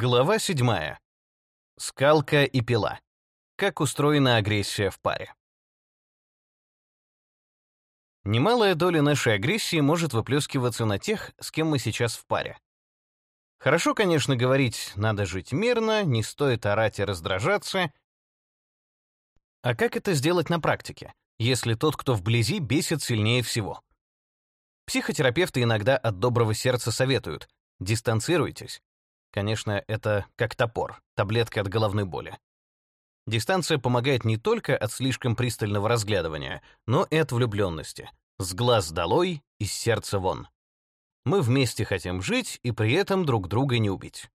Глава 7. Скалка и пила. Как устроена агрессия в паре. Немалая доля нашей агрессии может выплескиваться на тех, с кем мы сейчас в паре. Хорошо, конечно, говорить «надо жить мирно», «не стоит орать и раздражаться». А как это сделать на практике, если тот, кто вблизи, бесит сильнее всего? Психотерапевты иногда от доброго сердца советуют «дистанцируйтесь». Конечно, это как топор, таблетка от головной боли. Дистанция помогает не только от слишком пристального разглядывания, но и от влюбленности. С глаз долой, из сердца вон. Мы вместе хотим жить и при этом друг друга не убить.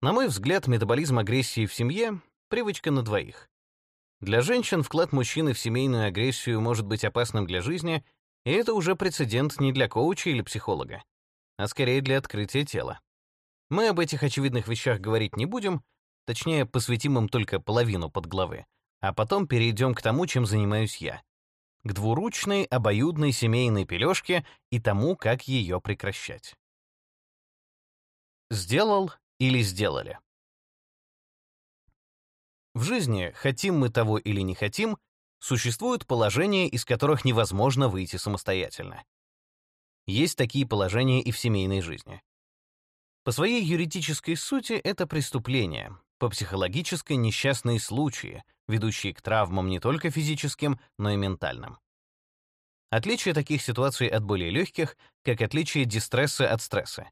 На мой взгляд, метаболизм агрессии в семье — привычка на двоих. Для женщин вклад мужчины в семейную агрессию может быть опасным для жизни, и это уже прецедент не для коуча или психолога, а скорее для открытия тела. Мы об этих очевидных вещах говорить не будем, точнее, посвятим им только половину подглавы, а потом перейдем к тому, чем занимаюсь я. К двуручной, обоюдной семейной пелёшке и тому, как ее прекращать. Сделал или сделали. В жизни, хотим мы того или не хотим, существуют положения, из которых невозможно выйти самостоятельно. Есть такие положения и в семейной жизни. По своей юридической сути это преступление, по психологической несчастные случаи, ведущие к травмам не только физическим, но и ментальным. Отличие таких ситуаций от более легких, как отличие дистресса от стресса.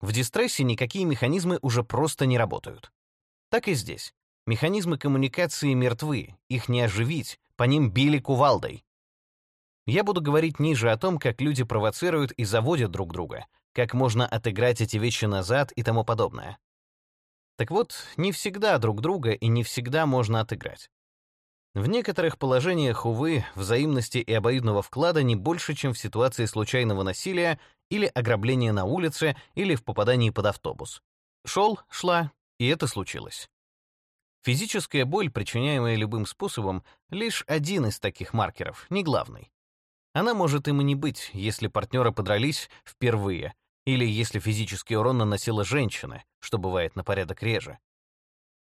В дистрессе никакие механизмы уже просто не работают. Так и здесь. Механизмы коммуникации мертвы, их не оживить, по ним били кувалдой. Я буду говорить ниже о том, как люди провоцируют и заводят друг друга, как можно отыграть эти вещи назад и тому подобное. Так вот, не всегда друг друга и не всегда можно отыграть. В некоторых положениях, увы, взаимности и обоюдного вклада не больше, чем в ситуации случайного насилия или ограбления на улице или в попадании под автобус. Шел, шла, и это случилось. Физическая боль, причиняемая любым способом, лишь один из таких маркеров, не главный. Она может им и не быть, если партнеры подрались впервые, или если физический урон наносила женщина, что бывает на порядок реже.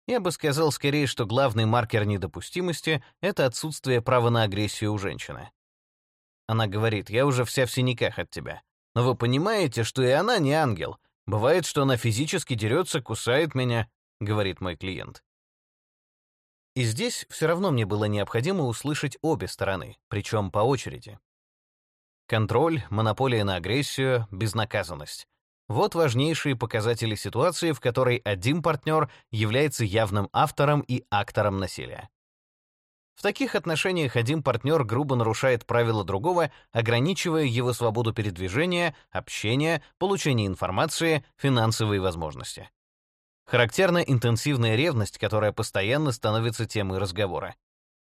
Я бы сказал скорее, что главный маркер недопустимости — это отсутствие права на агрессию у женщины. Она говорит, я уже вся в синяках от тебя. Но вы понимаете, что и она не ангел. Бывает, что она физически дерется, кусает меня, — говорит мой клиент. И здесь все равно мне было необходимо услышать обе стороны, причем по очереди. Контроль, монополия на агрессию, безнаказанность. Вот важнейшие показатели ситуации, в которой один партнер является явным автором и актором насилия. В таких отношениях один партнер грубо нарушает правила другого, ограничивая его свободу передвижения, общения, получения информации, финансовые возможности. Характерна интенсивная ревность, которая постоянно становится темой разговора.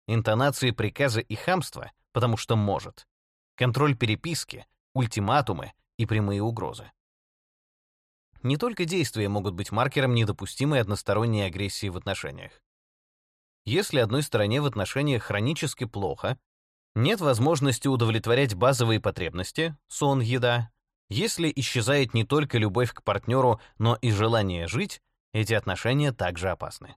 Интонации приказа и хамства, потому что может контроль переписки, ультиматумы и прямые угрозы. Не только действия могут быть маркером недопустимой односторонней агрессии в отношениях. Если одной стороне в отношениях хронически плохо, нет возможности удовлетворять базовые потребности, сон, еда, если исчезает не только любовь к партнеру, но и желание жить, эти отношения также опасны.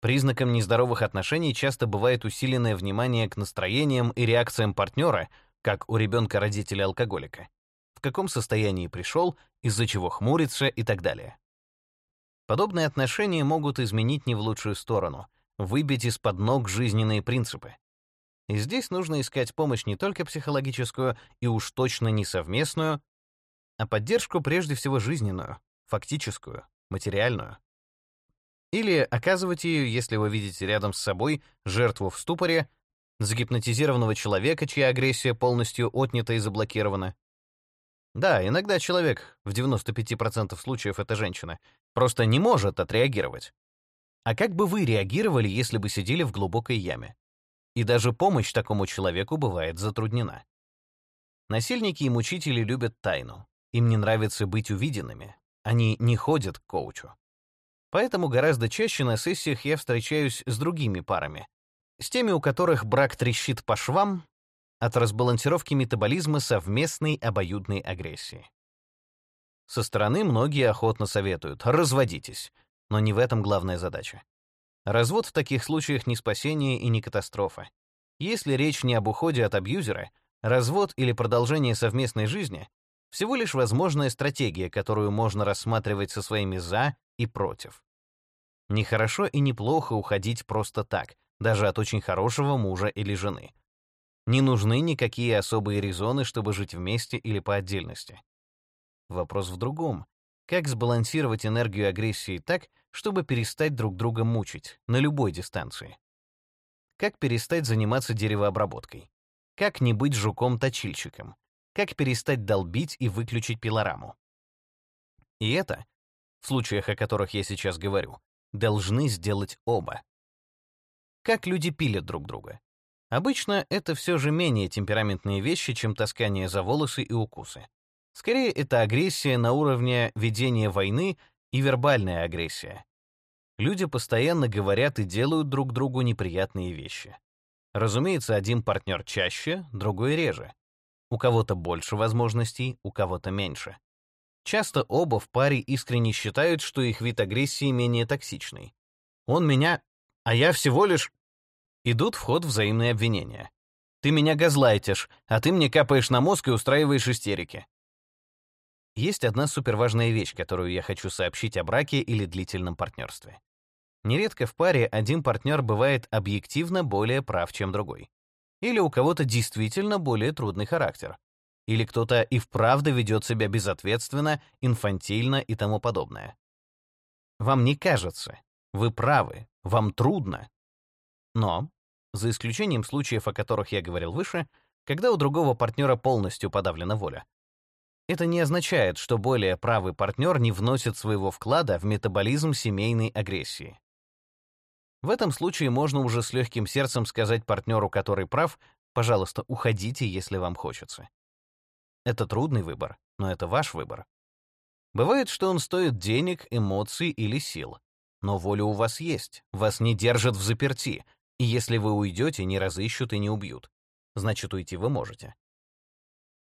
Признаком нездоровых отношений часто бывает усиленное внимание к настроениям и реакциям партнера, как у ребенка родителя-алкоголика, в каком состоянии пришел, из-за чего хмурится и так далее. Подобные отношения могут изменить не в лучшую сторону, выбить из-под ног жизненные принципы. И здесь нужно искать помощь не только психологическую и уж точно не совместную, а поддержку прежде всего жизненную, фактическую, материальную. Или оказывать ее, если вы видите рядом с собой жертву в ступоре загипнотизированного человека, чья агрессия полностью отнята и заблокирована. Да, иногда человек, в 95% случаев это женщина, просто не может отреагировать. А как бы вы реагировали, если бы сидели в глубокой яме? И даже помощь такому человеку бывает затруднена. Насильники и мучители любят тайну. Им не нравится быть увиденными. Они не ходят к коучу. Поэтому гораздо чаще на сессиях я встречаюсь с другими парами, с теми, у которых брак трещит по швам от разбалансировки метаболизма совместной обоюдной агрессии. Со стороны многие охотно советуют «разводитесь», но не в этом главная задача. Развод в таких случаях не спасение и не катастрофа. Если речь не об уходе от абьюзера, развод или продолжение совместной жизни — всего лишь возможная стратегия, которую можно рассматривать со своими «за» и «против». Нехорошо и неплохо уходить просто так, даже от очень хорошего мужа или жены. Не нужны никакие особые резоны, чтобы жить вместе или по отдельности. Вопрос в другом. Как сбалансировать энергию агрессии так, чтобы перестать друг друга мучить на любой дистанции? Как перестать заниматься деревообработкой? Как не быть жуком-точильщиком? Как перестать долбить и выключить пилораму? И это, в случаях, о которых я сейчас говорю, должны сделать оба. Как люди пилят друг друга? Обычно это все же менее темпераментные вещи, чем таскание за волосы и укусы. Скорее, это агрессия на уровне ведения войны и вербальная агрессия. Люди постоянно говорят и делают друг другу неприятные вещи. Разумеется, один партнер чаще, другой реже. У кого-то больше возможностей, у кого-то меньше. Часто оба в паре искренне считают, что их вид агрессии менее токсичный. Он меня, а я всего лишь... Идут в ход взаимные обвинения. Ты меня газлайтишь, а ты мне капаешь на мозг и устраиваешь истерики. Есть одна суперважная вещь, которую я хочу сообщить о браке или длительном партнерстве. Нередко в паре один партнер бывает объективно более прав, чем другой. Или у кого-то действительно более трудный характер. Или кто-то и вправду ведет себя безответственно, инфантильно и тому подобное. Вам не кажется, вы правы, вам трудно. Но, за исключением случаев, о которых я говорил выше, когда у другого партнера полностью подавлена воля, это не означает, что более правый партнер не вносит своего вклада в метаболизм семейной агрессии. В этом случае можно уже с легким сердцем сказать партнеру, который прав, пожалуйста, уходите, если вам хочется. Это трудный выбор, но это ваш выбор. Бывает, что он стоит денег, эмоций или сил. Но воля у вас есть, вас не держат в заперти, и если вы уйдете, не разыщут и не убьют. Значит, уйти вы можете.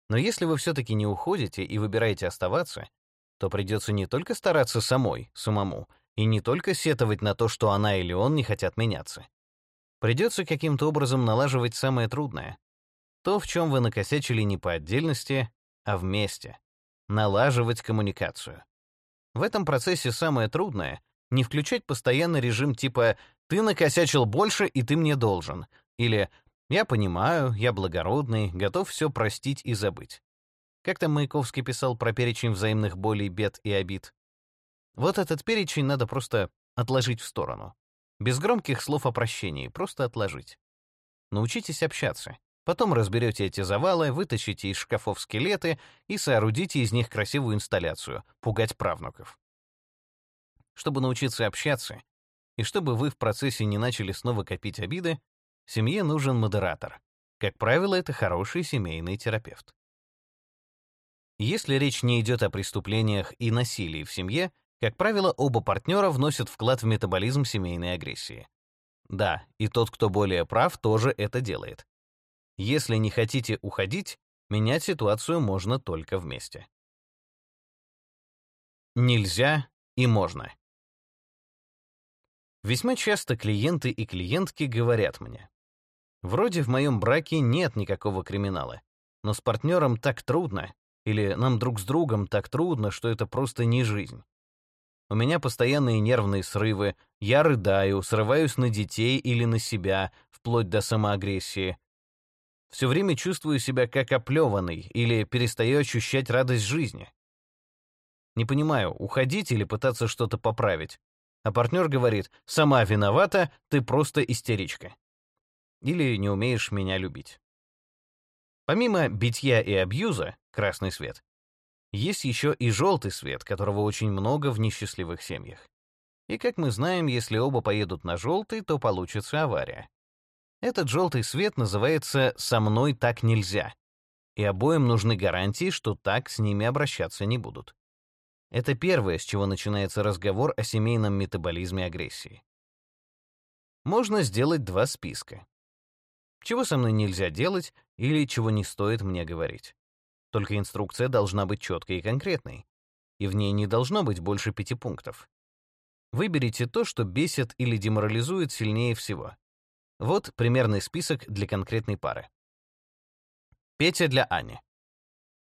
Но если вы все-таки не уходите и выбираете оставаться, то придется не только стараться самой, самому, и не только сетовать на то, что она или он не хотят меняться. Придется каким-то образом налаживать самое трудное. То, в чем вы накосячили не по отдельности, а вместе. Налаживать коммуникацию. В этом процессе самое трудное — не включать постоянно режим типа «ты накосячил больше, и ты мне должен» или я понимаю, я благородный, готов все простить и забыть. Как там Маяковский писал про перечень взаимных болей, бед и обид? Вот этот перечень надо просто отложить в сторону. Без громких слов о прощении, просто отложить. Научитесь общаться. Потом разберете эти завалы, вытащите из шкафов скелеты и соорудите из них красивую инсталляцию, пугать правнуков. Чтобы научиться общаться, и чтобы вы в процессе не начали снова копить обиды, Семье нужен модератор. Как правило, это хороший семейный терапевт. Если речь не идет о преступлениях и насилии в семье, как правило, оба партнера вносят вклад в метаболизм семейной агрессии. Да, и тот, кто более прав, тоже это делает. Если не хотите уходить, менять ситуацию можно только вместе. Нельзя и можно. Весьма часто клиенты и клиентки говорят мне, Вроде в моем браке нет никакого криминала, но с партнером так трудно, или нам друг с другом так трудно, что это просто не жизнь. У меня постоянные нервные срывы, я рыдаю, срываюсь на детей или на себя, вплоть до самоагрессии. Все время чувствую себя как оплеванный или перестаю ощущать радость жизни. Не понимаю, уходить или пытаться что-то поправить. А партнер говорит, сама виновата, ты просто истеричка или не умеешь меня любить. Помимо битья и абьюза, красный свет, есть еще и желтый свет, которого очень много в несчастливых семьях. И, как мы знаем, если оба поедут на желтый, то получится авария. Этот желтый свет называется «со мной так нельзя», и обоим нужны гарантии, что так с ними обращаться не будут. Это первое, с чего начинается разговор о семейном метаболизме агрессии. Можно сделать два списка чего со мной нельзя делать или чего не стоит мне говорить. Только инструкция должна быть четкой и конкретной. и в ней не должно быть больше пяти пунктов. Выберите то, что бесит или деморализует сильнее всего. Вот примерный список для конкретной пары. Петя для Ани.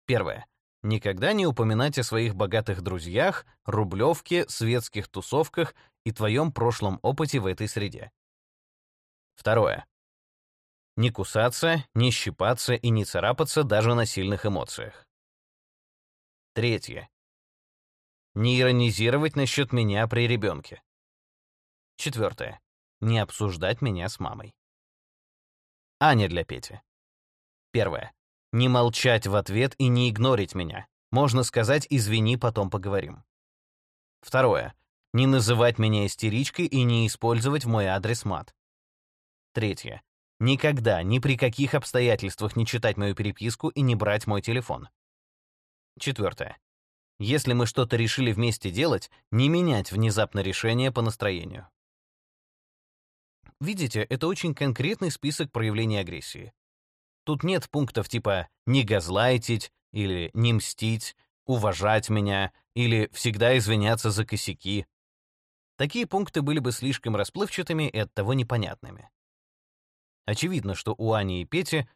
Первое. Никогда не упоминать о своих богатых друзьях, рублевке, светских тусовках и твоем прошлом опыте в этой среде. Второе. Не кусаться, не щипаться и не царапаться даже на сильных эмоциях. Третье. Не иронизировать насчет меня при ребенке. Четвертое. Не обсуждать меня с мамой. Аня для Пети. Первое. Не молчать в ответ и не игнорить меня. Можно сказать «извини, потом поговорим». Второе. Не называть меня истеричкой и не использовать в мой адрес мат. Третье. Никогда, ни при каких обстоятельствах не читать мою переписку и не брать мой телефон. Четвертое. Если мы что-то решили вместе делать, не менять внезапно решение по настроению. Видите, это очень конкретный список проявлений агрессии. Тут нет пунктов типа «не газлайтить» или «не мстить», «уважать меня» или «всегда извиняться за косяки». Такие пункты были бы слишком расплывчатыми и оттого непонятными. Очевидно, что у Ани и Пети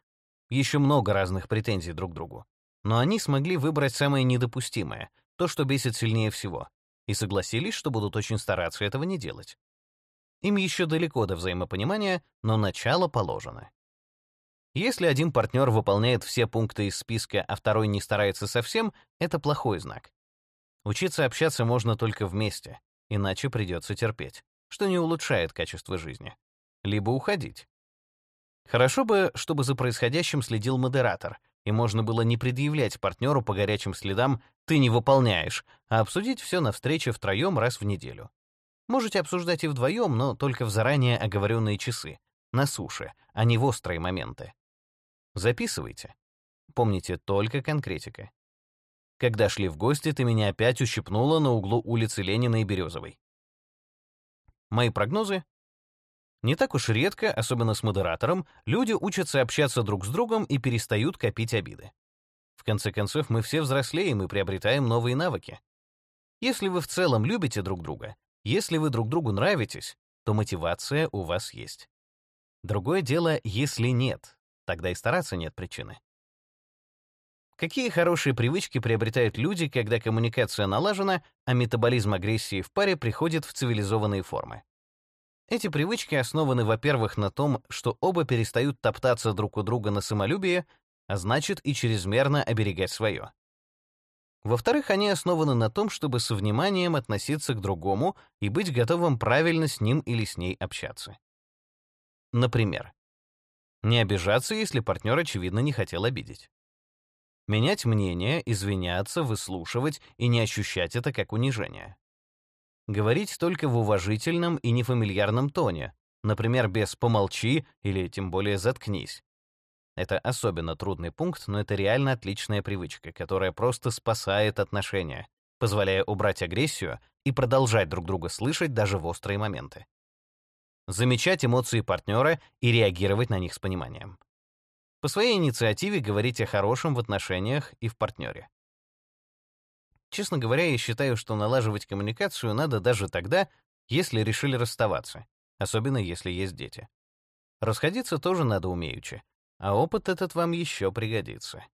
еще много разных претензий друг к другу. Но они смогли выбрать самое недопустимое, то, что бесит сильнее всего, и согласились, что будут очень стараться этого не делать. Им еще далеко до взаимопонимания, но начало положено. Если один партнер выполняет все пункты из списка, а второй не старается совсем, это плохой знак. Учиться общаться можно только вместе, иначе придется терпеть, что не улучшает качество жизни. Либо уходить. Хорошо бы, чтобы за происходящим следил модератор, и можно было не предъявлять партнеру по горячим следам «ты не выполняешь», а обсудить все на встрече втроем раз в неделю. Можете обсуждать и вдвоем, но только в заранее оговоренные часы, на суше, а не в острые моменты. Записывайте. Помните, только конкретика. Когда шли в гости, ты меня опять ущипнула на углу улицы Ленина и Березовой. Мои прогнозы? Не так уж редко, особенно с модератором, люди учатся общаться друг с другом и перестают копить обиды. В конце концов, мы все взрослеем и приобретаем новые навыки. Если вы в целом любите друг друга, если вы друг другу нравитесь, то мотивация у вас есть. Другое дело, если нет, Тогда и стараться нет причины. Какие хорошие привычки приобретают люди, когда коммуникация налажена, а метаболизм агрессии в паре приходит в цивилизованные формы? Эти привычки основаны, во-первых, на том, что оба перестают топтаться друг у друга на самолюбие, а значит и чрезмерно оберегать свое. Во-вторых, они основаны на том, чтобы со вниманием относиться к другому и быть готовым правильно с ним или с ней общаться. Например, не обижаться, если партнер, очевидно, не хотел обидеть. Менять мнение, извиняться, выслушивать и не ощущать это как унижение. Говорить только в уважительном и нефамильярном тоне, например, без «помолчи» или тем более «заткнись». Это особенно трудный пункт, но это реально отличная привычка, которая просто спасает отношения, позволяя убрать агрессию и продолжать друг друга слышать даже в острые моменты замечать эмоции партнера и реагировать на них с пониманием. По своей инициативе говорить о хорошем в отношениях и в партнере. Честно говоря, я считаю, что налаживать коммуникацию надо даже тогда, если решили расставаться, особенно если есть дети. Расходиться тоже надо умеючи, а опыт этот вам еще пригодится.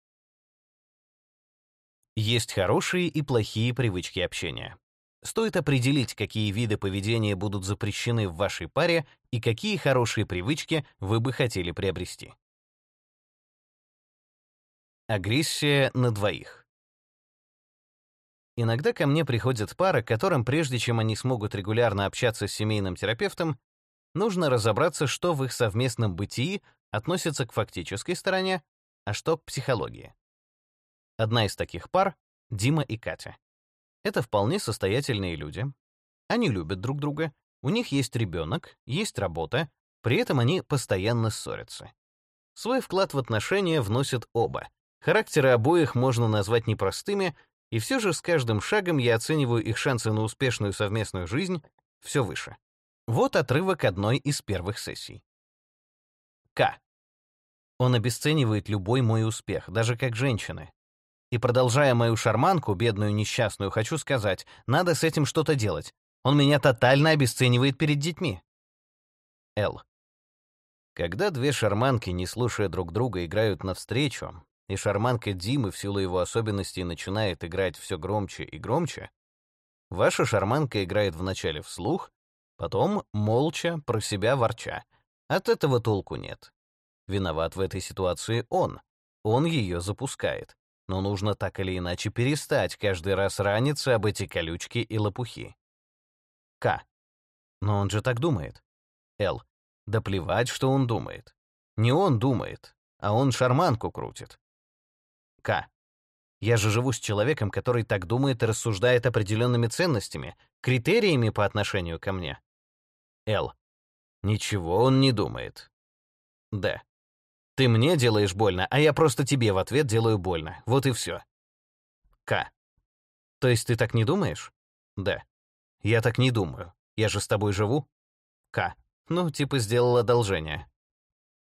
Есть хорошие и плохие привычки общения. Стоит определить, какие виды поведения будут запрещены в вашей паре и какие хорошие привычки вы бы хотели приобрести. Агрессия на двоих. Иногда ко мне приходят пары, которым прежде чем они смогут регулярно общаться с семейным терапевтом, нужно разобраться, что в их совместном бытии относится к фактической стороне, а что к психологии. Одна из таких пар — Дима и Катя. Это вполне состоятельные люди. Они любят друг друга, у них есть ребенок, есть работа, при этом они постоянно ссорятся. Свой вклад в отношения вносят оба. Характеры обоих можно назвать непростыми, и все же с каждым шагом я оцениваю их шансы на успешную совместную жизнь все выше. Вот отрывок одной из первых сессий. К. Он обесценивает любой мой успех, даже как женщина. И продолжая мою шарманку, бедную несчастную, хочу сказать, надо с этим что-то делать. Он меня тотально обесценивает перед детьми. Л. Когда две шарманки, не слушая друг друга, играют навстречу, и шарманка Димы в силу его особенностей начинает играть все громче и громче, ваша шарманка играет вначале вслух, потом молча, про себя ворча. От этого толку нет. Виноват в этой ситуации он. Он ее запускает. Но нужно так или иначе перестать каждый раз раниться об эти колючки и лопухи. К. Но он же так думает. Л. Да плевать, что он думает. Не он думает, а он шарманку крутит. К. Я же живу с человеком, который так думает и рассуждает определенными ценностями, критериями по отношению ко мне. Л. Ничего он не думает. Д. Ты мне делаешь больно, а я просто тебе в ответ делаю больно. Вот и все. К. То есть ты так не думаешь? Д. Я так не думаю. Я же с тобой живу. К. Ну, типа сделал одолжение.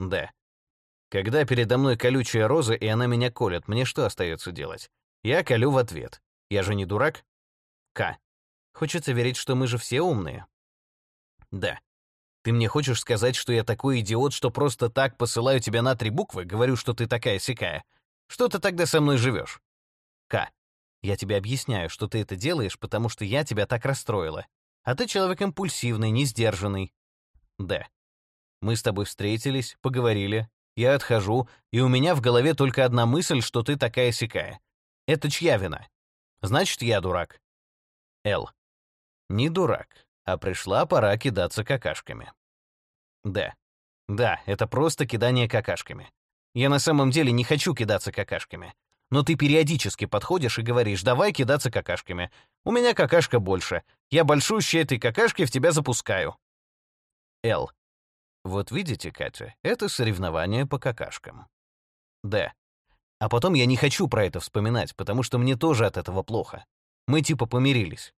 Д. Когда передо мной колючая роза, и она меня колет, мне что остается делать? Я колю в ответ. Я же не дурак? К. Хочется верить, что мы же все умные. Д. Ты мне хочешь сказать, что я такой идиот, что просто так посылаю тебя на три буквы, говорю, что ты такая-сякая? Что ты тогда со мной живешь? К. Я тебе объясняю, что ты это делаешь, потому что я тебя так расстроила. А ты человек импульсивный, несдержанный. Д. Мы с тобой встретились, поговорили, я отхожу, и у меня в голове только одна мысль, что ты такая-сякая. Это чья вина? Значит, я дурак. Л. Не дурак, а пришла пора кидаться какашками. Д. Да, это просто кидание какашками. Я на самом деле не хочу кидаться какашками. Но ты периодически подходишь и говоришь, давай кидаться какашками. У меня какашка больше. Я большущей этой какашкой в тебя запускаю. Л. Вот видите, Катя, это соревнование по какашкам. Д. А потом я не хочу про это вспоминать, потому что мне тоже от этого плохо. Мы типа помирились.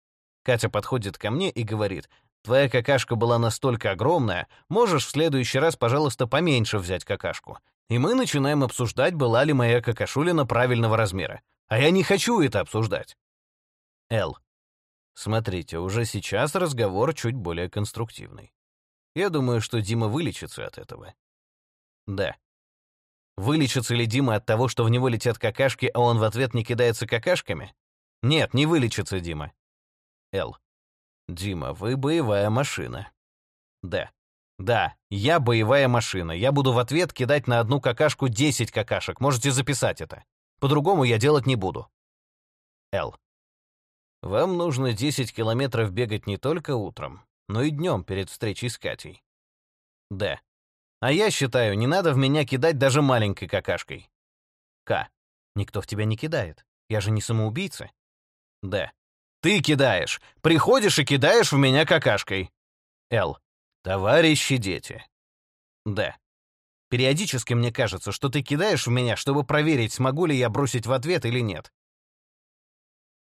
Катя подходит ко мне и говорит, «Твоя какашка была настолько огромная, можешь в следующий раз, пожалуйста, поменьше взять какашку». И мы начинаем обсуждать, была ли моя какашулина правильного размера. А я не хочу это обсуждать. Л. Смотрите, уже сейчас разговор чуть более конструктивный. Я думаю, что Дима вылечится от этого. Да. Вылечится ли Дима от того, что в него летят какашки, а он в ответ не кидается какашками? Нет, не вылечится Дима. Л. Дима, вы боевая машина. Да. Да, я боевая машина. Я буду в ответ кидать на одну какашку 10 какашек. Можете записать это. По-другому я делать не буду. Л. Вам нужно 10 километров бегать не только утром, но и днем перед встречей с Катей. Д. А я считаю, не надо в меня кидать даже маленькой какашкой. К. Никто в тебя не кидает. Я же не самоубийца. Д. Ты кидаешь. Приходишь и кидаешь в меня какашкой. Л. Товарищи дети. Д. Периодически мне кажется, что ты кидаешь в меня, чтобы проверить, смогу ли я бросить в ответ или нет.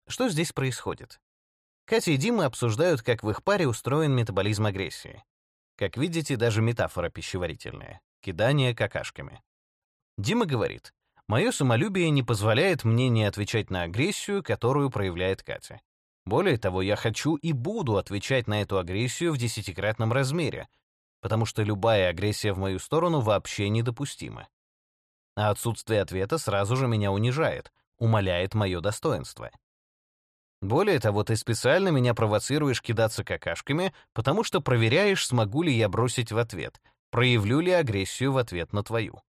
Что здесь происходит? Катя и Дима обсуждают, как в их паре устроен метаболизм агрессии. Как видите, даже метафора пищеварительная. Кидание какашками. Дима говорит, «Мое самолюбие не позволяет мне не отвечать на агрессию, которую проявляет Катя. Более того, я хочу и буду отвечать на эту агрессию в десятикратном размере, потому что любая агрессия в мою сторону вообще недопустима. А отсутствие ответа сразу же меня унижает, умаляет мое достоинство. Более того, ты специально меня провоцируешь кидаться какашками, потому что проверяешь, смогу ли я бросить в ответ, проявлю ли агрессию в ответ на твою.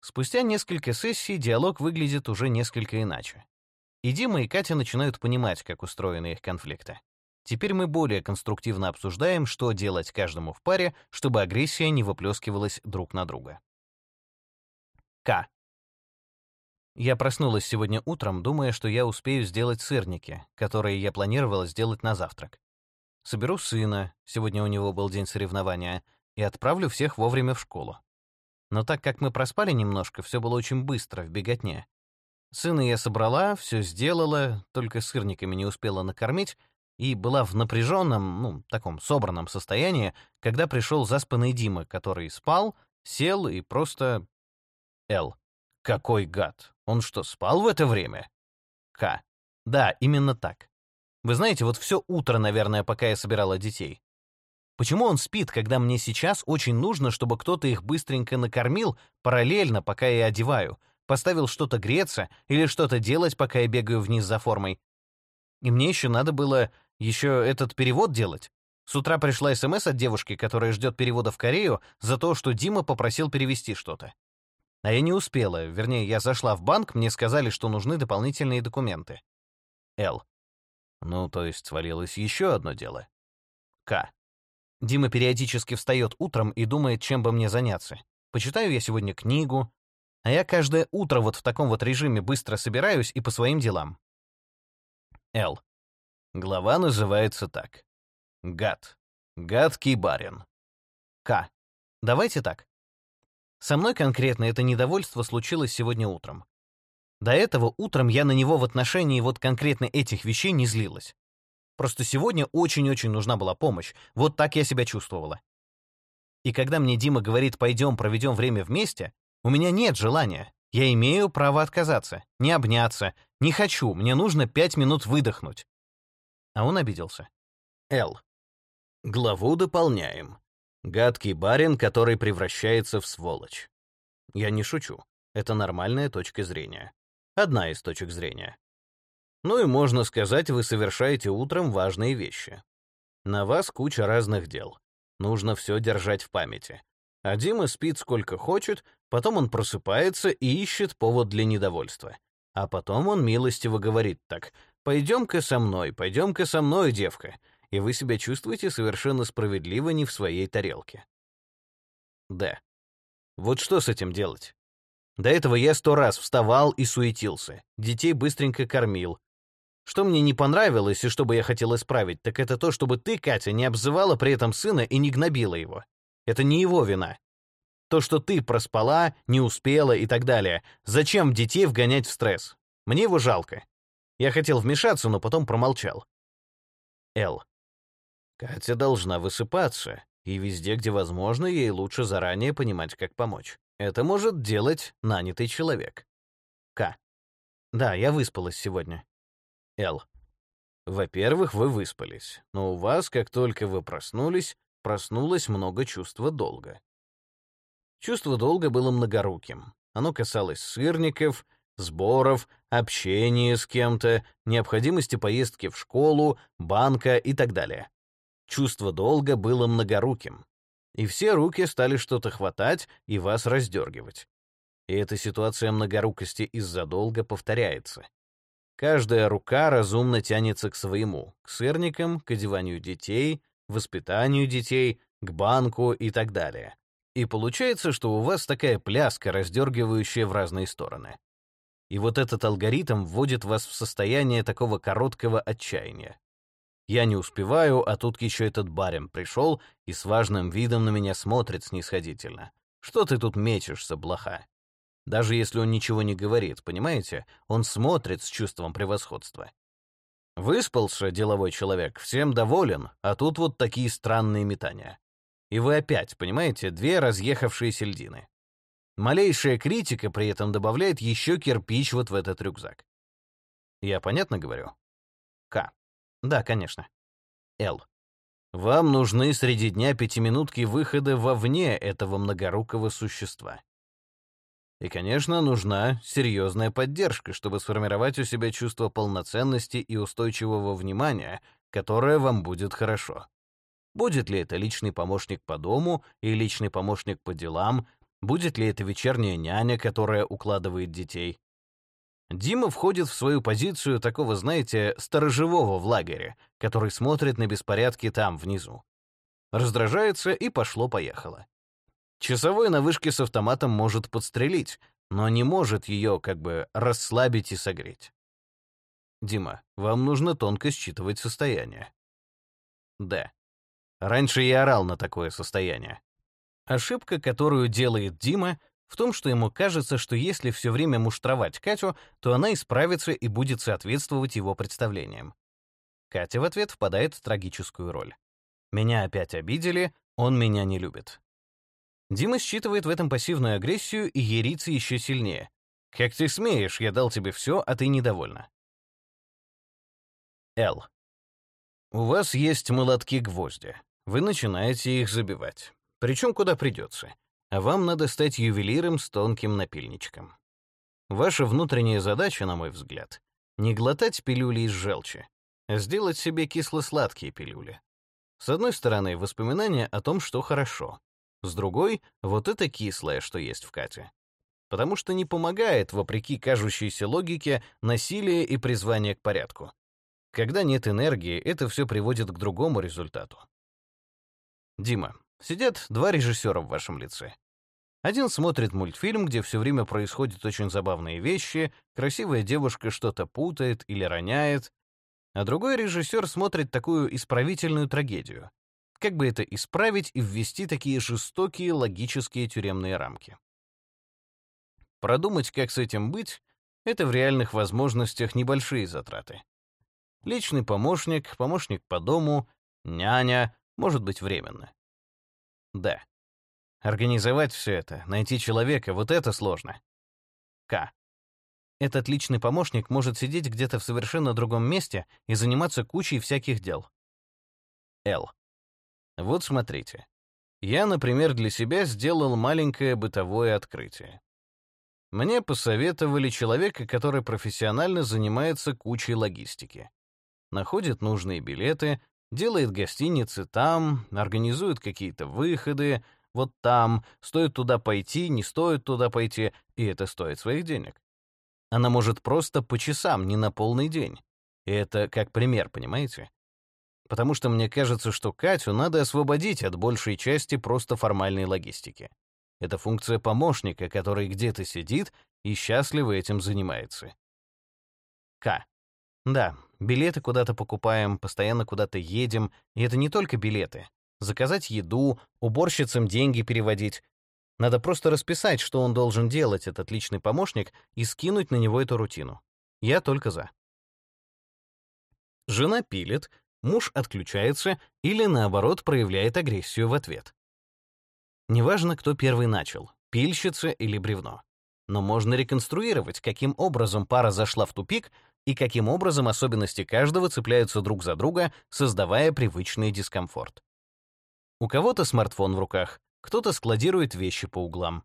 Спустя несколько сессий диалог выглядит уже несколько иначе. И Дима, и Катя начинают понимать, как устроены их конфликты. Теперь мы более конструктивно обсуждаем, что делать каждому в паре, чтобы агрессия не выплескивалась друг на друга. К. Я проснулась сегодня утром, думая, что я успею сделать сырники, которые я планировала сделать на завтрак. Соберу сына, сегодня у него был день соревнования, и отправлю всех вовремя в школу. Но так как мы проспали немножко, все было очень быстро, в беготне. Сына я собрала, все сделала, только сырниками не успела накормить, и была в напряженном, ну, таком собранном состоянии, когда пришел заспанный Дима, который спал, сел и просто... Л. Какой гад! Он что, спал в это время? К. Да, именно так. Вы знаете, вот все утро, наверное, пока я собирала детей. Почему он спит, когда мне сейчас очень нужно, чтобы кто-то их быстренько накормил, параллельно, пока я одеваю, поставил что-то греться или что-то делать, пока я бегаю вниз за формой? И мне еще надо было еще этот перевод делать. С утра пришла СМС от девушки, которая ждет перевода в Корею, за то, что Дима попросил перевести что-то. А я не успела, вернее, я зашла в банк, мне сказали, что нужны дополнительные документы. Л. Ну, то есть свалилось еще одно дело. К. Дима периодически встает утром и думает, чем бы мне заняться. Почитаю я сегодня книгу, а я каждое утро вот в таком вот режиме быстро собираюсь и по своим делам. Л. Глава называется так. Гад. Гадкий барин. К. Давайте так. Со мной конкретно это недовольство случилось сегодня утром. До этого утром я на него в отношении вот конкретно этих вещей не злилась. Просто сегодня очень-очень нужна была помощь. Вот так я себя чувствовала. И когда мне Дима говорит «пойдем, проведем время вместе», у меня нет желания. Я имею право отказаться, не обняться. Не хочу, мне нужно пять минут выдохнуть. А он обиделся. Л. Главу дополняем. Гадкий барин, который превращается в сволочь. Я не шучу. Это нормальная точка зрения. Одна из точек зрения. Ну и можно сказать, вы совершаете утром важные вещи. На вас куча разных дел. Нужно все держать в памяти. А Дима спит сколько хочет, потом он просыпается и ищет повод для недовольства. А потом он милостиво говорит так, «Пойдем-ка со мной, пойдем-ка со мной, девка», и вы себя чувствуете совершенно справедливо не в своей тарелке. Да. Вот что с этим делать? До этого я сто раз вставал и суетился, детей быстренько кормил. Что мне не понравилось и что бы я хотел исправить, так это то, чтобы ты, Катя, не обзывала при этом сына и не гнобила его. Это не его вина. То, что ты проспала, не успела и так далее. Зачем детей вгонять в стресс? Мне его жалко. Я хотел вмешаться, но потом промолчал. Л. Катя должна высыпаться, и везде, где возможно, ей лучше заранее понимать, как помочь. Это может делать нанятый человек. К. Да, я выспалась сегодня. Л. Во-первых, вы выспались, но у вас, как только вы проснулись, проснулось много чувства долга. Чувство долга было многоруким. Оно касалось сырников, сборов, общения с кем-то, необходимости поездки в школу, банка и так далее. Чувство долга было многоруким и все руки стали что-то хватать и вас раздергивать. И эта ситуация многорукости из-за долга повторяется. Каждая рука разумно тянется к своему, к сырникам, к одеванию детей, воспитанию детей, к банку и так далее. И получается, что у вас такая пляска, раздергивающая в разные стороны. И вот этот алгоритм вводит вас в состояние такого короткого отчаяния. Я не успеваю, а тут еще этот барин пришел и с важным видом на меня смотрит снисходительно. Что ты тут мечешься, блоха? Даже если он ничего не говорит, понимаете? Он смотрит с чувством превосходства. Выспался деловой человек, всем доволен, а тут вот такие странные метания. И вы опять, понимаете, две разъехавшиеся льдины. Малейшая критика при этом добавляет еще кирпич вот в этот рюкзак. Я понятно говорю? К. Да, конечно. Л. Вам нужны среди дня пятиминутки выхода вовне этого многорукого существа. И, конечно, нужна серьезная поддержка, чтобы сформировать у себя чувство полноценности и устойчивого внимания, которое вам будет хорошо. Будет ли это личный помощник по дому и личный помощник по делам, будет ли это вечерняя няня, которая укладывает детей, Дима входит в свою позицию такого, знаете, сторожевого в лагере, который смотрит на беспорядки там, внизу. Раздражается и пошло-поехало. Часовой на вышке с автоматом может подстрелить, но не может ее как бы расслабить и согреть. Дима, вам нужно тонко считывать состояние. Да. Раньше я орал на такое состояние. Ошибка, которую делает Дима, в том, что ему кажется, что если все время муштровать Катю, то она исправится и будет соответствовать его представлениям. Катя в ответ впадает в трагическую роль. «Меня опять обидели, он меня не любит». Дима считывает в этом пассивную агрессию и ерится еще сильнее. Как ты смеешь, я дал тебе все, а ты недовольна. Л. У вас есть молотки-гвозди. Вы начинаете их забивать. Причем куда придется. А вам надо стать ювелиром с тонким напильничком. Ваша внутренняя задача, на мой взгляд, не глотать пилюли из желчи, а сделать себе кисло-сладкие пилюли. С одной стороны, воспоминания о том, что хорошо. С другой — вот это кислое, что есть в Кате. Потому что не помогает, вопреки кажущейся логике, насилие и призвание к порядку. Когда нет энергии, это все приводит к другому результату. Дима, сидят два режиссера в вашем лице. Один смотрит мультфильм, где все время происходят очень забавные вещи, красивая девушка что-то путает или роняет, а другой режиссер смотрит такую исправительную трагедию. Как бы это исправить и ввести такие жестокие логические тюремные рамки? Продумать, как с этим быть, это в реальных возможностях небольшие затраты. Личный помощник, помощник по дому, няня, может быть временно. Да. Организовать все это, найти человека, вот это сложно. К. Этот личный помощник может сидеть где-то в совершенно другом месте и заниматься кучей всяких дел. Л. Вот смотрите. Я, например, для себя сделал маленькое бытовое открытие. Мне посоветовали человека, который профессионально занимается кучей логистики. Находит нужные билеты, делает гостиницы там, организует какие-то выходы, вот там, стоит туда пойти, не стоит туда пойти, и это стоит своих денег. Она может просто по часам, не на полный день. И это как пример, понимаете? Потому что мне кажется, что Катю надо освободить от большей части просто формальной логистики. Это функция помощника, который где-то сидит и счастливо этим занимается. К. Да, билеты куда-то покупаем, постоянно куда-то едем, и это не только билеты. Заказать еду, уборщицам деньги переводить, надо просто расписать, что он должен делать, этот личный помощник, и скинуть на него эту рутину. Я только за. Жена пилит, муж отключается или, наоборот, проявляет агрессию в ответ. Неважно, кто первый начал, пильщица или бревно. Но можно реконструировать, каким образом пара зашла в тупик и каким образом особенности каждого цепляются друг за друга, создавая привычный дискомфорт. У кого-то смартфон в руках, кто-то складирует вещи по углам.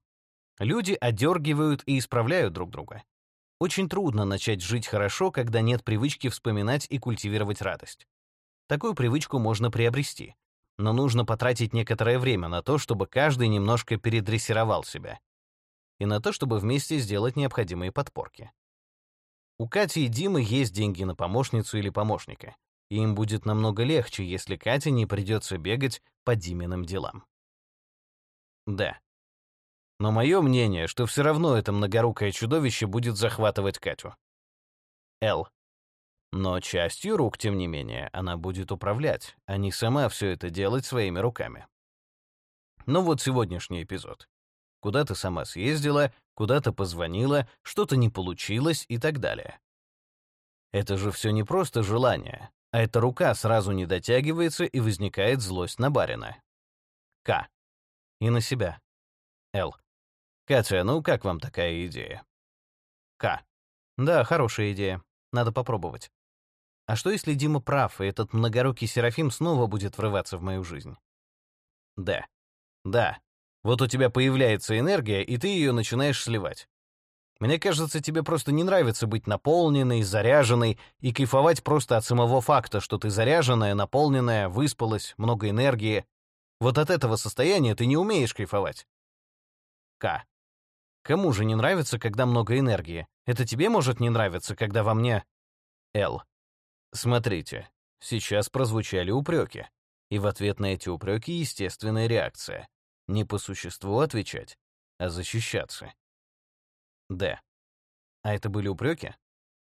Люди одергивают и исправляют друг друга. Очень трудно начать жить хорошо, когда нет привычки вспоминать и культивировать радость. Такую привычку можно приобрести, но нужно потратить некоторое время на то, чтобы каждый немножко передрессировал себя. И на то, чтобы вместе сделать необходимые подпорки. У Кати и Димы есть деньги на помощницу или помощника, и им будет намного легче, если Кате не придется бегать по Диминым делам. Да. Но мое мнение, что все равно это многорукое чудовище будет захватывать Катю. Л. Но частью рук, тем не менее, она будет управлять, а не сама все это делать своими руками. Ну вот сегодняшний эпизод. Куда-то сама съездила, куда-то позвонила, что-то не получилось и так далее. Это же все не просто желание, а эта рука сразу не дотягивается и возникает злость на барина. К. И на себя. Л. Катя, ну как вам такая идея? К. Да, хорошая идея. Надо попробовать. А что если Дима прав, и этот многорукий Серафим снова будет врываться в мою жизнь? Да. Да. Вот у тебя появляется энергия, и ты ее начинаешь сливать. Мне кажется, тебе просто не нравится быть наполненной, заряженной и кайфовать просто от самого факта, что ты заряженная, наполненная, выспалась, много энергии. Вот от этого состояния ты не умеешь кайфовать. К. Кому же не нравится, когда много энергии? Это тебе может не нравиться, когда во мне... Л. Смотрите, сейчас прозвучали упреки. И в ответ на эти упреки естественная реакция. Не по существу отвечать, а защищаться. Д. А это были упреки?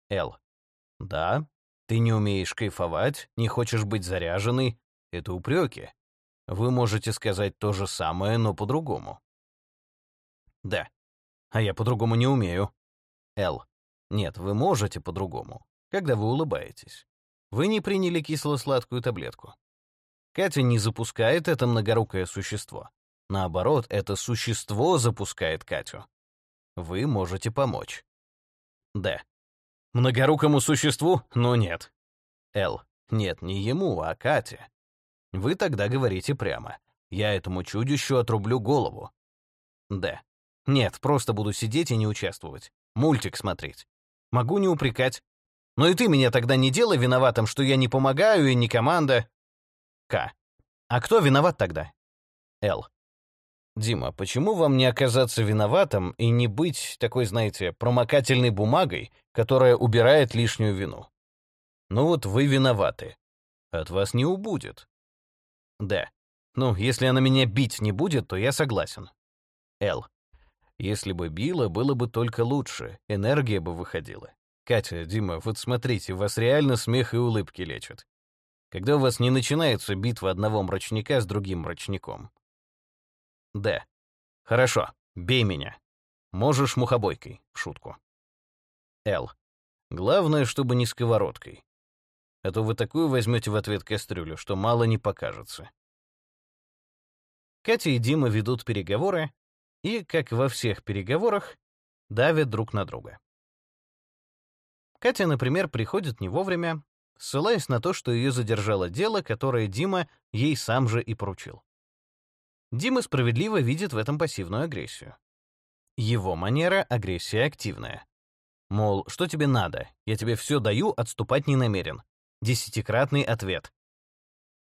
Л. Да. Ты не умеешь кайфовать, не хочешь быть заряженной. Это упреки. Вы можете сказать то же самое, но по-другому. Да. А я по-другому не умею. Л. Нет, вы можете по-другому, когда вы улыбаетесь. Вы не приняли кисло-сладкую таблетку. Катя не запускает это многорукое существо. Наоборот, это существо запускает Катю. Вы можете помочь. Д. Многорукому существу? Ну нет. Л. Нет, не ему, а Кате. Вы тогда говорите прямо. Я этому чудищу отрублю голову. Д. Нет, просто буду сидеть и не участвовать. Мультик смотреть. Могу не упрекать. Но и ты меня тогда не делай виноватым, что я не помогаю и не команда. К. А кто виноват тогда? Л. Дима, почему вам не оказаться виноватым и не быть такой, знаете, промокательной бумагой, которая убирает лишнюю вину? Ну вот вы виноваты. От вас не убудет. Д. Ну, если она меня бить не будет, то я согласен. Л. Если бы била, было бы только лучше, энергия бы выходила. Катя, Дима, вот смотрите, вас реально смех и улыбки лечат. Когда у вас не начинается битва одного мрачника с другим мрачником. Д. Хорошо, бей меня. Можешь мухобойкой, в шутку. Л. Главное, чтобы не сковородкой. А то вы такую возьмете в ответ кастрюлю, что мало не покажется. Катя и Дима ведут переговоры и, как во всех переговорах, давят друг на друга. Катя, например, приходит не вовремя, ссылаясь на то, что ее задержало дело, которое Дима ей сам же и поручил. Дима справедливо видит в этом пассивную агрессию. Его манера — агрессия активная. Мол, что тебе надо? Я тебе все даю, отступать не намерен. Десятикратный ответ.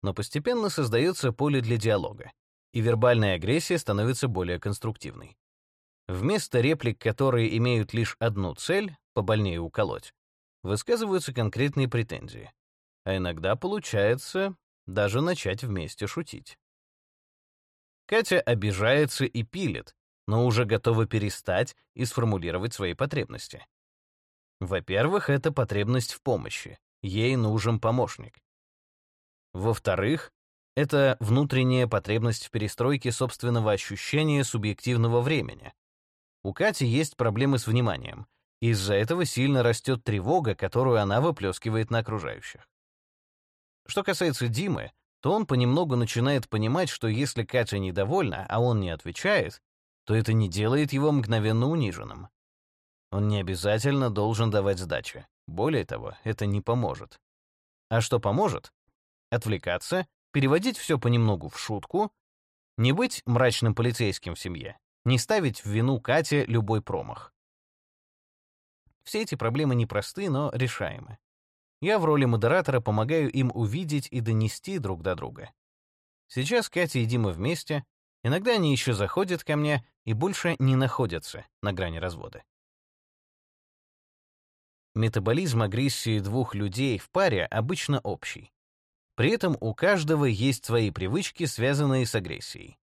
Но постепенно создается поле для диалога, и вербальная агрессия становится более конструктивной. Вместо реплик, которые имеют лишь одну цель — побольнее уколоть, высказываются конкретные претензии. А иногда получается даже начать вместе шутить. Катя обижается и пилит, но уже готова перестать и сформулировать свои потребности. Во-первых, это потребность в помощи. Ей нужен помощник. Во-вторых, это внутренняя потребность в перестройке собственного ощущения субъективного времени. У Кати есть проблемы с вниманием. Из-за этого сильно растет тревога, которую она выплескивает на окружающих. Что касается Димы, то он понемногу начинает понимать, что если Катя недовольна, а он не отвечает, то это не делает его мгновенно униженным. Он не обязательно должен давать сдачи. Более того, это не поможет. А что поможет? Отвлекаться, переводить все понемногу в шутку, не быть мрачным полицейским в семье, не ставить в вину Кате любой промах. Все эти проблемы непросты, но решаемы. Я в роли модератора помогаю им увидеть и донести друг до друга. Сейчас Катя и Дима вместе, иногда они еще заходят ко мне и больше не находятся на грани развода. Метаболизм агрессии двух людей в паре обычно общий. При этом у каждого есть свои привычки, связанные с агрессией.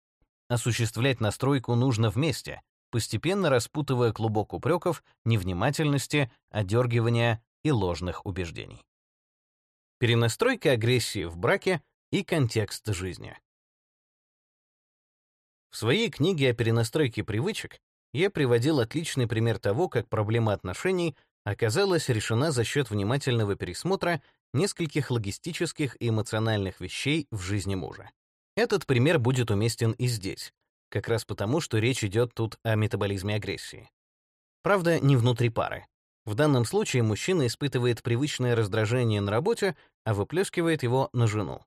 Осуществлять настройку нужно вместе, постепенно распутывая клубок упреков, невнимательности, одергивания и ложных убеждений. Перенастройка агрессии в браке и контекст жизни. В своей книге о перенастройке привычек я приводил отличный пример того, как проблема отношений оказалась решена за счет внимательного пересмотра нескольких логистических и эмоциональных вещей в жизни мужа. Этот пример будет уместен и здесь, как раз потому, что речь идет тут о метаболизме агрессии. Правда, не внутри пары. В данном случае мужчина испытывает привычное раздражение на работе, а выплескивает его на жену.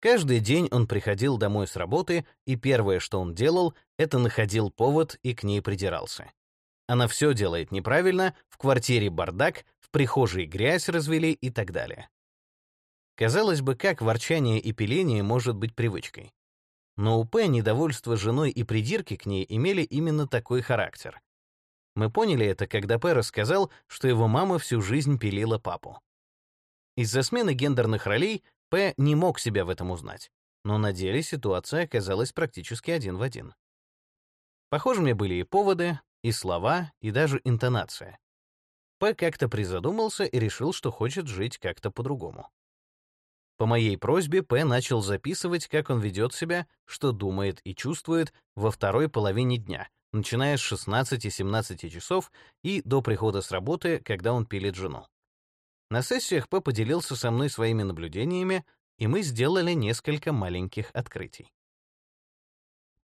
Каждый день он приходил домой с работы, и первое, что он делал, это находил повод и к ней придирался. Она все делает неправильно, в квартире бардак, в прихожей грязь развели и так далее. Казалось бы, как ворчание и пиление может быть привычкой. Но у П недовольство женой и придирки к ней имели именно такой характер. Мы поняли это, когда П рассказал, что его мама всю жизнь пилила папу. Из-за смены гендерных ролей П не мог себя в этом узнать, но на деле ситуация оказалась практически один в один. Похожими были и поводы, и слова, и даже интонация. П как-то призадумался и решил, что хочет жить как-то по-другому. По моей просьбе П начал записывать, как он ведет себя, что думает и чувствует во второй половине дня, начиная с 16-17 часов и до прихода с работы, когда он пилит жену. На сессиях П поделился со мной своими наблюдениями, и мы сделали несколько маленьких открытий.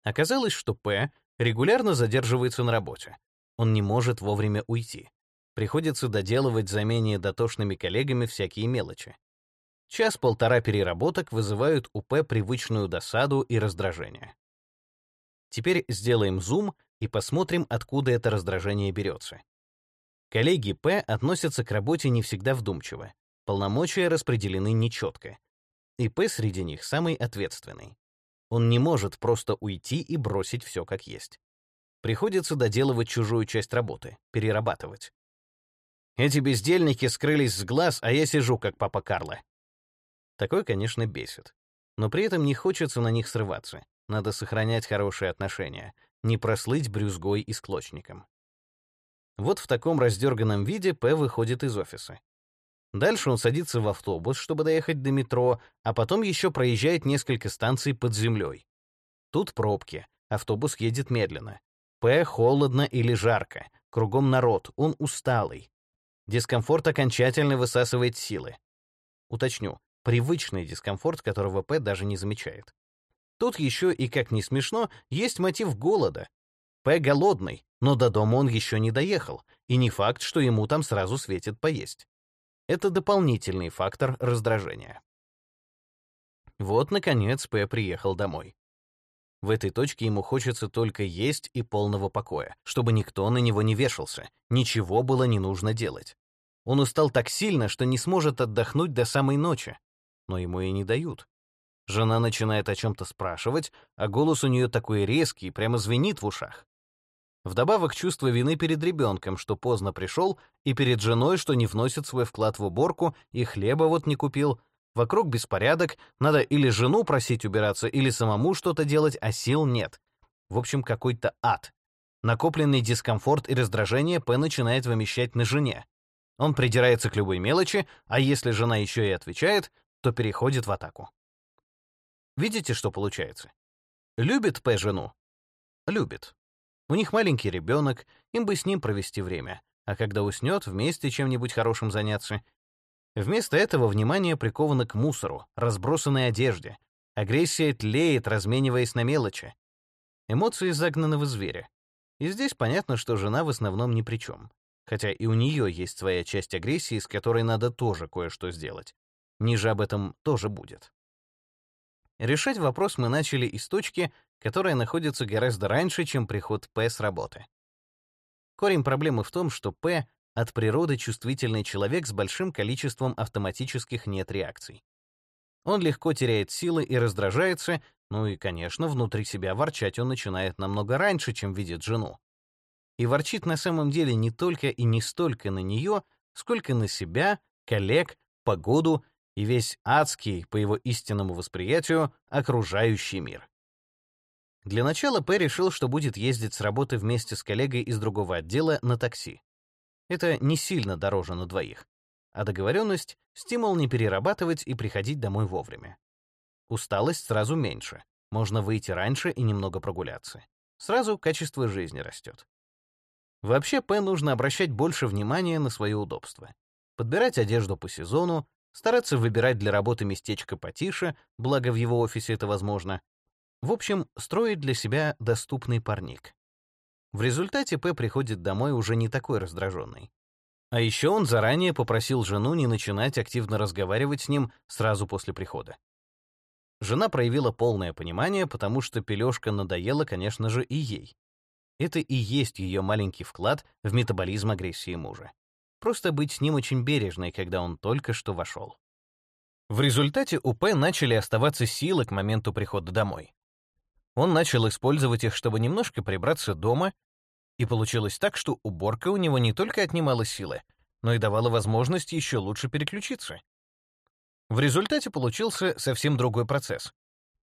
Оказалось, что П регулярно задерживается на работе. Он не может вовремя уйти. Приходится доделывать за менее дотошными коллегами всякие мелочи. Час-полтора переработок вызывают у П привычную досаду и раздражение. Теперь сделаем зум и посмотрим, откуда это раздражение берется. Коллеги П относятся к работе не всегда вдумчиво, полномочия распределены нечетко. И П среди них самый ответственный. Он не может просто уйти и бросить все как есть. Приходится доделывать чужую часть работы, перерабатывать. Эти бездельники скрылись с глаз, а я сижу, как папа Карло. Такое, конечно, бесит. Но при этом не хочется на них срываться. Надо сохранять хорошие отношения, не прослыть брюзгой и склочником. Вот в таком раздерганном виде П выходит из офиса. Дальше он садится в автобус, чтобы доехать до метро, а потом еще проезжает несколько станций под землей. Тут пробки, автобус едет медленно. П холодно или жарко, кругом народ, он усталый. Дискомфорт окончательно высасывает силы. Уточню, привычный дискомфорт, которого П даже не замечает. Тут еще и, как ни смешно, есть мотив голода. П голодный, но до дома он еще не доехал, и не факт, что ему там сразу светит поесть. Это дополнительный фактор раздражения. Вот, наконец, П приехал домой. В этой точке ему хочется только есть и полного покоя, чтобы никто на него не вешался, ничего было не нужно делать. Он устал так сильно, что не сможет отдохнуть до самой ночи но ему и не дают. Жена начинает о чем-то спрашивать, а голос у нее такой резкий, прямо звенит в ушах. Вдобавок чувство вины перед ребенком, что поздно пришел, и перед женой, что не вносит свой вклад в уборку, и хлеба вот не купил. Вокруг беспорядок, надо или жену просить убираться, или самому что-то делать, а сил нет. В общем, какой-то ад. Накопленный дискомфорт и раздражение П начинает вымещать на жене. Он придирается к любой мелочи, а если жена еще и отвечает, то переходит в атаку. Видите, что получается? Любит П жену? Любит. У них маленький ребенок, им бы с ним провести время, а когда уснет, вместе чем-нибудь хорошим заняться. Вместо этого внимание приковано к мусору, разбросанной одежде. Агрессия тлеет, размениваясь на мелочи. Эмоции загнаны в зверя. И здесь понятно, что жена в основном ни при чем. Хотя и у нее есть своя часть агрессии, с которой надо тоже кое-что сделать. Ниже об этом тоже будет. Решать вопрос мы начали из точки, которая находится гораздо раньше, чем приход П с работы. Корень проблемы в том, что П от природы чувствительный человек с большим количеством автоматических нет-реакций. Он легко теряет силы и раздражается, ну и, конечно, внутри себя ворчать он начинает намного раньше, чем видит жену. И ворчит на самом деле не только и не столько на нее, сколько на себя, коллег, погоду и весь адский, по его истинному восприятию, окружающий мир. Для начала П решил, что будет ездить с работы вместе с коллегой из другого отдела на такси. Это не сильно дороже на двоих. А договоренность — стимул не перерабатывать и приходить домой вовремя. Усталость сразу меньше. Можно выйти раньше и немного прогуляться. Сразу качество жизни растет. Вообще, П нужно обращать больше внимания на свое удобство. Подбирать одежду по сезону, стараться выбирать для работы местечко потише, благо в его офисе это возможно. В общем, строить для себя доступный парник. В результате П приходит домой уже не такой раздраженный. А еще он заранее попросил жену не начинать активно разговаривать с ним сразу после прихода. Жена проявила полное понимание, потому что пелёшка надоела, конечно же, и ей. Это и есть ее маленький вклад в метаболизм агрессии мужа. Просто быть с ним очень бережной, когда он только что вошел. В результате у П начали оставаться силы к моменту прихода домой. Он начал использовать их, чтобы немножко прибраться дома, и получилось так, что уборка у него не только отнимала силы, но и давала возможность еще лучше переключиться. В результате получился совсем другой процесс.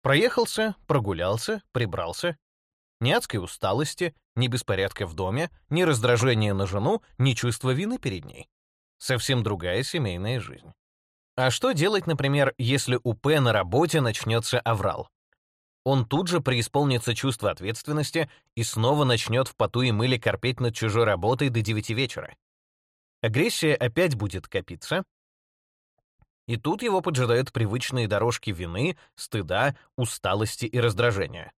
Проехался, прогулялся, прибрался, ни адской усталости, ни беспорядка в доме, ни раздражения на жену, ни чувства вины перед ней. Совсем другая семейная жизнь. А что делать, например, если у П на работе начнется аврал? Он тут же преисполнится чувство ответственности и снова начнет в поту и мыле корпеть над чужой работой до 9 вечера. Агрессия опять будет копиться, и тут его поджидают привычные дорожки вины, стыда, усталости и раздражения.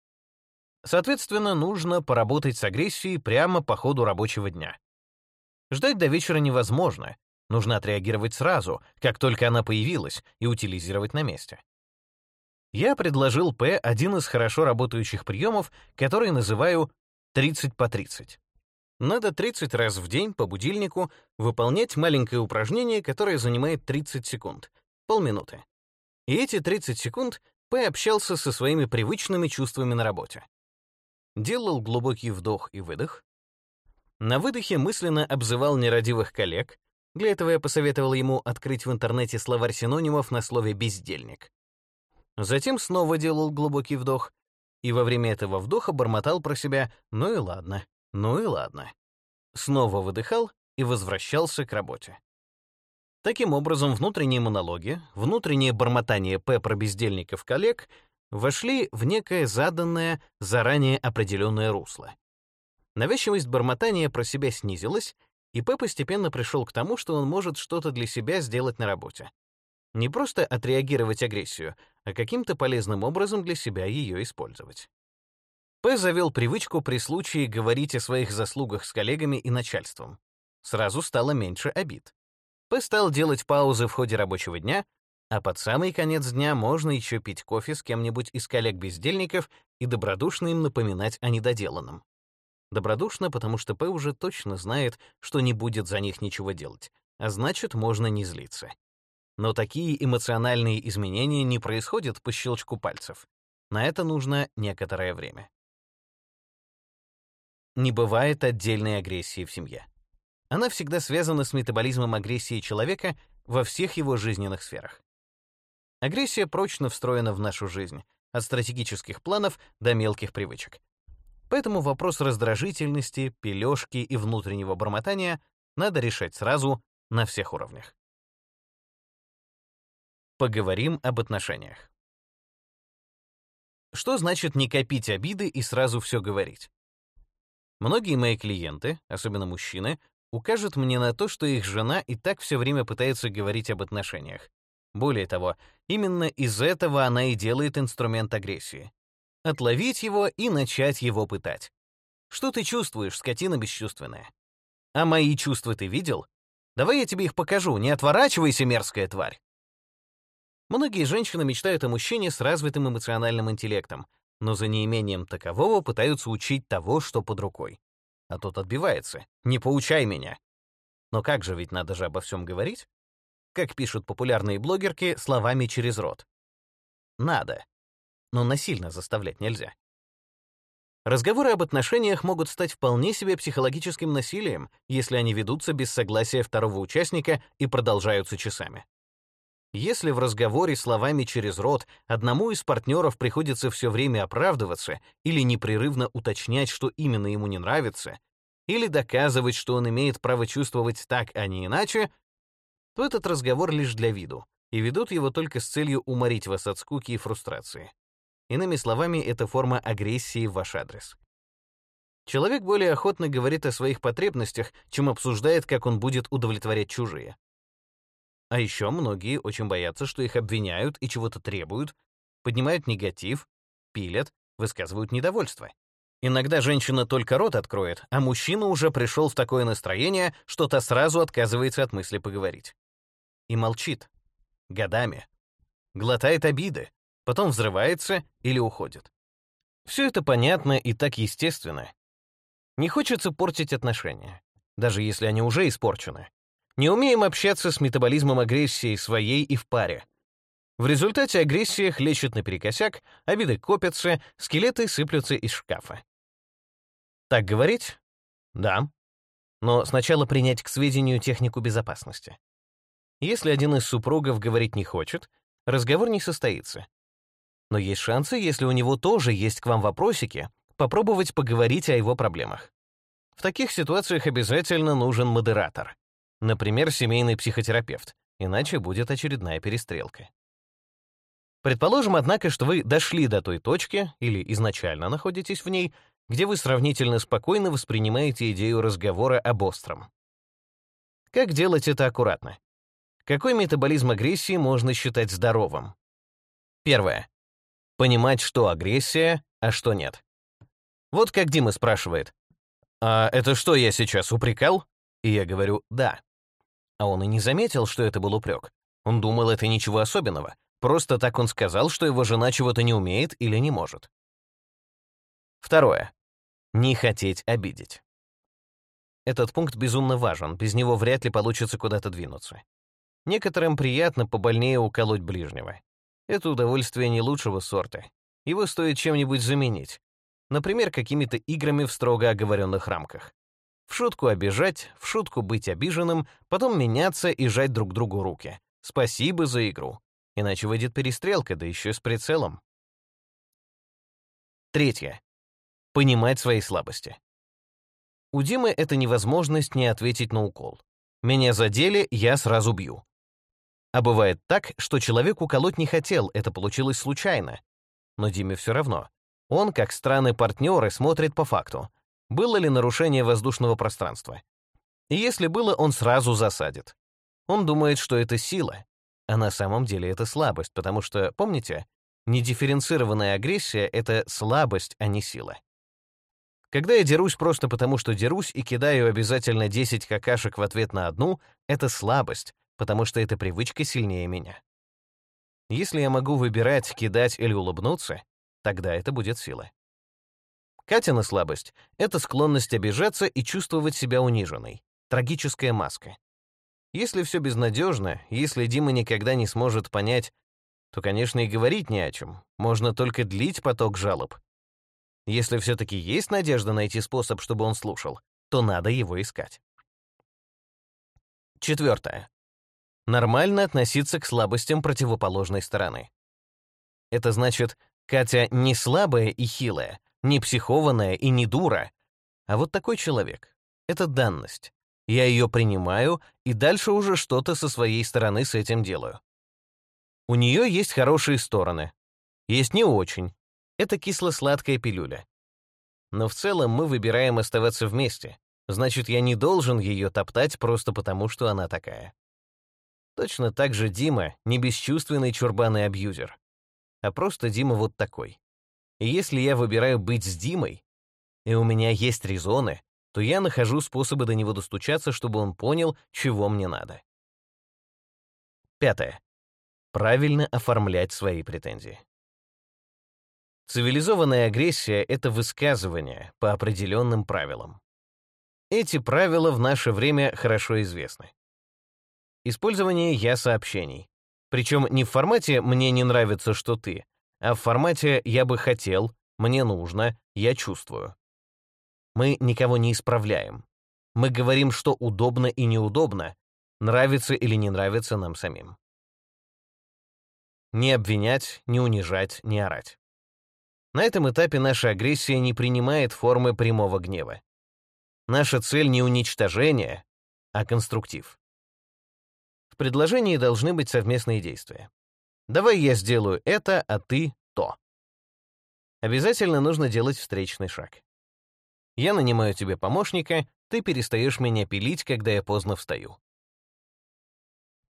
Соответственно, нужно поработать с агрессией прямо по ходу рабочего дня. Ждать до вечера невозможно. Нужно отреагировать сразу, как только она появилась, и утилизировать на месте. Я предложил П один из хорошо работающих приемов, который называю 30 по 30. Надо 30 раз в день по будильнику выполнять маленькое упражнение, которое занимает 30 секунд, полминуты. И эти 30 секунд П общался со своими привычными чувствами на работе. Делал глубокий вдох и выдох. На выдохе мысленно обзывал нерадивых коллег. Для этого я посоветовал ему открыть в интернете словарь синонимов на слове «бездельник». Затем снова делал глубокий вдох, и во время этого вдоха бормотал про себя «ну и ладно, ну и ладно». Снова выдыхал и возвращался к работе. Таким образом, внутренние монологи, внутреннее бормотание П про бездельников коллег вошли в некое заданное, заранее определенное русло. Навязчивость бормотания про себя снизилась, и П постепенно пришел к тому, что он может что-то для себя сделать на работе. Не просто отреагировать агрессию, а каким-то полезным образом для себя ее использовать. П завел привычку при случае говорить о своих заслугах с коллегами и начальством. Сразу стало меньше обид. П стал делать паузы в ходе рабочего дня, а под самый конец дня можно еще пить кофе с кем-нибудь из коллег-бездельников и добродушно им напоминать о недоделанном. Добродушно, потому что П уже точно знает, что не будет за них ничего делать, а значит, можно не злиться. Но такие эмоциональные изменения не происходят по щелчку пальцев. На это нужно некоторое время. Не бывает отдельной агрессии в семье. Она всегда связана с метаболизмом агрессии человека во всех его жизненных сферах. Агрессия прочно встроена в нашу жизнь, от стратегических планов до мелких привычек. Поэтому вопрос раздражительности, пележки и внутреннего бормотания надо решать сразу на всех уровнях. Поговорим об отношениях. Что значит не копить обиды и сразу все говорить? Многие мои клиенты, особенно мужчины, укажут мне на то, что их жена и так все время пытается говорить об отношениях. Более того, именно из этого она и делает инструмент агрессии. Отловить его и начать его пытать. Что ты чувствуешь, скотина бесчувственная? А мои чувства ты видел? Давай я тебе их покажу, не отворачивайся, мерзкая тварь. Многие женщины мечтают о мужчине с развитым эмоциональным интеллектом, но за неимением такового пытаются учить того, что под рукой. А тот отбивается. «Не поучай меня!» Но как же, ведь надо же обо всем говорить? Как пишут популярные блогерки, словами через рот. Надо. Но насильно заставлять нельзя. Разговоры об отношениях могут стать вполне себе психологическим насилием, если они ведутся без согласия второго участника и продолжаются часами. Если в разговоре словами через рот одному из партнеров приходится все время оправдываться или непрерывно уточнять, что именно ему не нравится, или доказывать, что он имеет право чувствовать так, а не иначе, то этот разговор лишь для виду, и ведут его только с целью уморить вас от скуки и фрустрации. Иными словами, это форма агрессии в ваш адрес. Человек более охотно говорит о своих потребностях, чем обсуждает, как он будет удовлетворять чужие. А еще многие очень боятся, что их обвиняют и чего-то требуют, поднимают негатив, пилят, высказывают недовольство. Иногда женщина только рот откроет, а мужчина уже пришел в такое настроение, что то сразу отказывается от мысли поговорить. И молчит. Годами. Глотает обиды, потом взрывается или уходит. Все это понятно и так естественно. Не хочется портить отношения, даже если они уже испорчены. Не умеем общаться с метаболизмом агрессии своей и в паре. В результате агрессия хлещет наперекосяк, обиды копятся, скелеты сыплются из шкафа. Так говорить? Да. Но сначала принять к сведению технику безопасности. Если один из супругов говорить не хочет, разговор не состоится. Но есть шансы, если у него тоже есть к вам вопросики, попробовать поговорить о его проблемах. В таких ситуациях обязательно нужен модератор. Например, семейный психотерапевт, иначе будет очередная перестрелка. Предположим, однако, что вы дошли до той точки, или изначально находитесь в ней, где вы сравнительно спокойно воспринимаете идею разговора об остром. Как делать это аккуратно? Какой метаболизм агрессии можно считать здоровым? Первое. Понимать, что агрессия, а что нет. Вот как Дима спрашивает. «А это что я сейчас, упрекал?» И я говорю «да». А он и не заметил, что это был упрек. Он думал, это ничего особенного. Просто так он сказал, что его жена чего-то не умеет или не может. Второе. Не хотеть обидеть. Этот пункт безумно важен, без него вряд ли получится куда-то двинуться. Некоторым приятно побольнее уколоть ближнего. Это удовольствие не лучшего сорта. Его стоит чем-нибудь заменить. Например, какими-то играми в строго оговоренных рамках. В шутку обижать, в шутку быть обиженным, потом меняться и жать друг другу руки. Спасибо за игру. Иначе выйдет перестрелка, да еще с прицелом. Третье. Понимать свои слабости. У Димы это невозможность не ответить на укол. Меня задели, я сразу бью. А бывает так, что человек уколоть не хотел, это получилось случайно. Но Диме все равно. Он, как странный партнер, и смотрит по факту. Было ли нарушение воздушного пространства? И если было, он сразу засадит. Он думает, что это сила, а на самом деле это слабость, потому что, помните, недифференцированная агрессия — это слабость, а не сила. Когда я дерусь просто потому, что дерусь, и кидаю обязательно 10 какашек в ответ на одну, это слабость, потому что эта привычка сильнее меня. Если я могу выбирать, кидать или улыбнуться, тогда это будет сила. Катина слабость — это склонность обижаться и чувствовать себя униженной. Трагическая маска. Если все безнадежно, если Дима никогда не сможет понять, то, конечно, и говорить не о чем. Можно только длить поток жалоб, если все-таки есть надежда найти способ, чтобы он слушал, то надо его искать. Четвертое. Нормально относиться к слабостям противоположной стороны. Это значит, Катя не слабая и хилая, не психованная и не дура, а вот такой человек. Это данность. Я ее принимаю, и дальше уже что-то со своей стороны с этим делаю. У нее есть хорошие стороны. Есть не очень, это кисло-сладкая пилюля. Но в целом мы выбираем оставаться вместе. Значит, я не должен ее топтать просто потому, что она такая. Точно так же Дима — не бесчувственный чурбан и абьюзер, а просто Дима вот такой. И если я выбираю быть с Димой, и у меня есть резоны, то я нахожу способы до него достучаться, чтобы он понял, чего мне надо. Пятое. Правильно оформлять свои претензии. Цивилизованная агрессия — это высказывание по определенным правилам. Эти правила в наше время хорошо известны. Использование «я-сообщений». Причем не в формате «мне не нравится, что ты», а в формате «я бы хотел», «мне нужно», «я чувствую». Мы никого не исправляем. Мы говорим, что удобно и неудобно, нравится или не нравится нам самим. Не обвинять, не унижать, не орать. На этом этапе наша агрессия не принимает формы прямого гнева. Наша цель не уничтожение, а конструктив. В предложении должны быть совместные действия. Давай я сделаю это, а ты — то. Обязательно нужно делать встречный шаг. Я нанимаю тебе помощника, ты перестаешь меня пилить, когда я поздно встаю.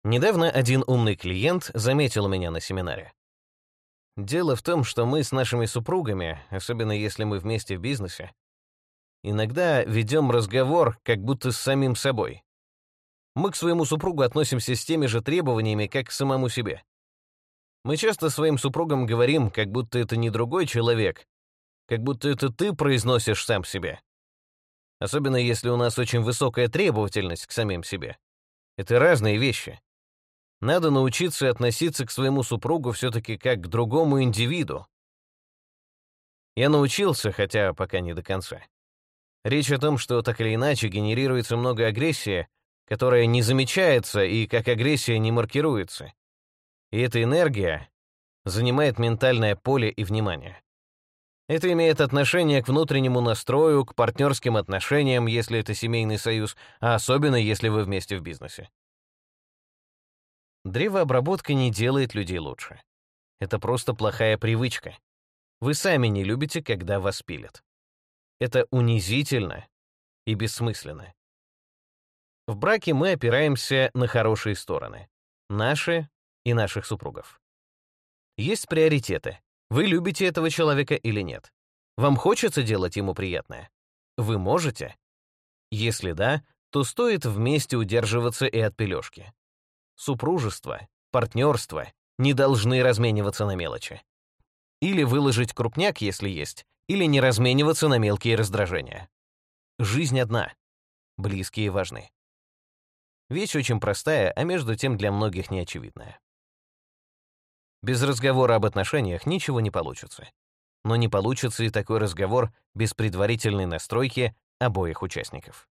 Недавно один умный клиент заметил меня на семинаре. Дело в том, что мы с нашими супругами, особенно если мы вместе в бизнесе, иногда ведем разговор как будто с самим собой. Мы к своему супругу относимся с теми же требованиями, как к самому себе. Мы часто своим супругам говорим, как будто это не другой человек, как будто это ты произносишь сам себе. Особенно если у нас очень высокая требовательность к самим себе. Это разные вещи. Надо научиться относиться к своему супругу все-таки как к другому индивиду. Я научился, хотя пока не до конца. Речь о том, что так или иначе генерируется много агрессии, которая не замечается и как агрессия не маркируется. И эта энергия занимает ментальное поле и внимание. Это имеет отношение к внутреннему настрою, к партнерским отношениям, если это семейный союз, а особенно если вы вместе в бизнесе. Древообработка не делает людей лучше. Это просто плохая привычка. Вы сами не любите, когда вас пилят. Это унизительно и бессмысленно. В браке мы опираемся на хорошие стороны. Наши и наших супругов. Есть приоритеты. Вы любите этого человека или нет? Вам хочется делать ему приятное? Вы можете? Если да, то стоит вместе удерживаться и от пележки. Супружество, партнерство не должны размениваться на мелочи. Или выложить крупняк, если есть, или не размениваться на мелкие раздражения. Жизнь одна. Близкие важны. Вещь очень простая, а между тем для многих неочевидная. Без разговора об отношениях ничего не получится. Но не получится и такой разговор без предварительной настройки обоих участников.